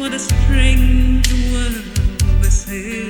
what a strange world this is.